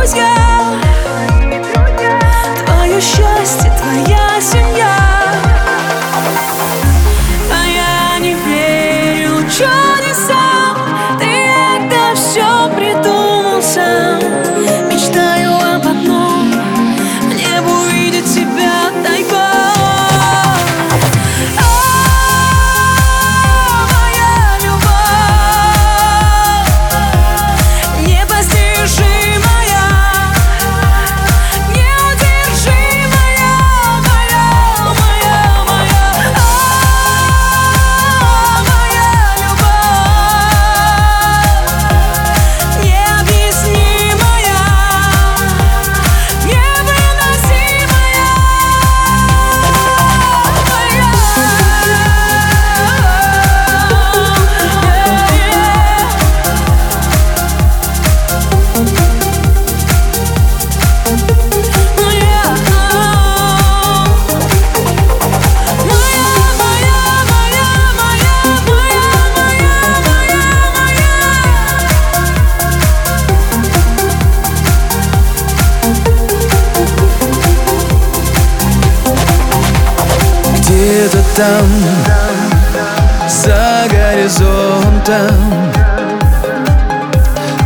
knows you. Там, за горизонтом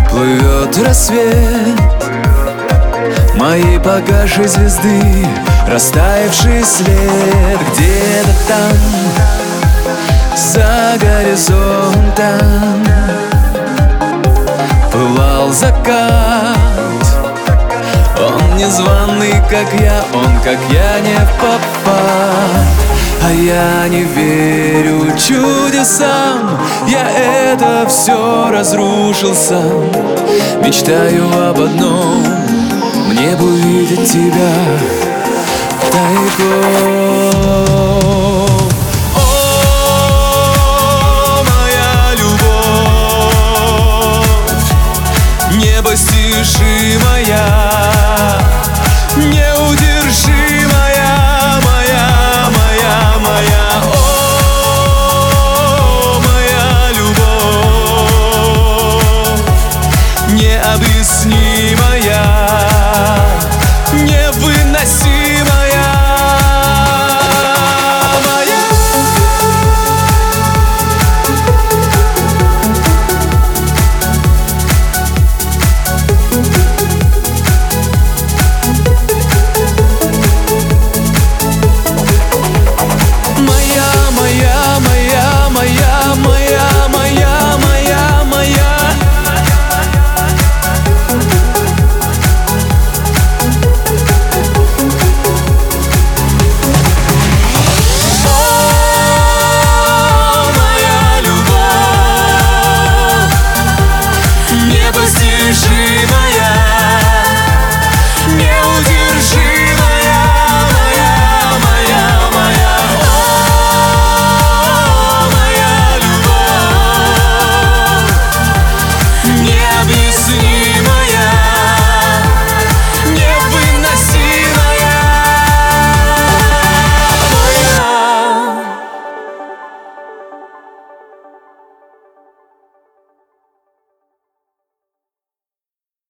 Плывет рассвет. Моей погашей звезды Растаявший след Где-то там, за горизонтом Пылал закат. Он незваный, как я, он, как я, не в А я не верю чудесам Я это все разрушил сам. Мечтаю об одном Мне бы увидеть тебя тайком